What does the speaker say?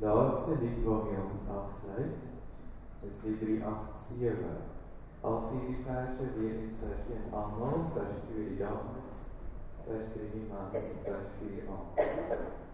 laaste lied waarmee ons afsluit is lied 387. Al vier die verse weer in sy een almal, vers 2 die dames, vers 3 die maand, vers 4 die aand.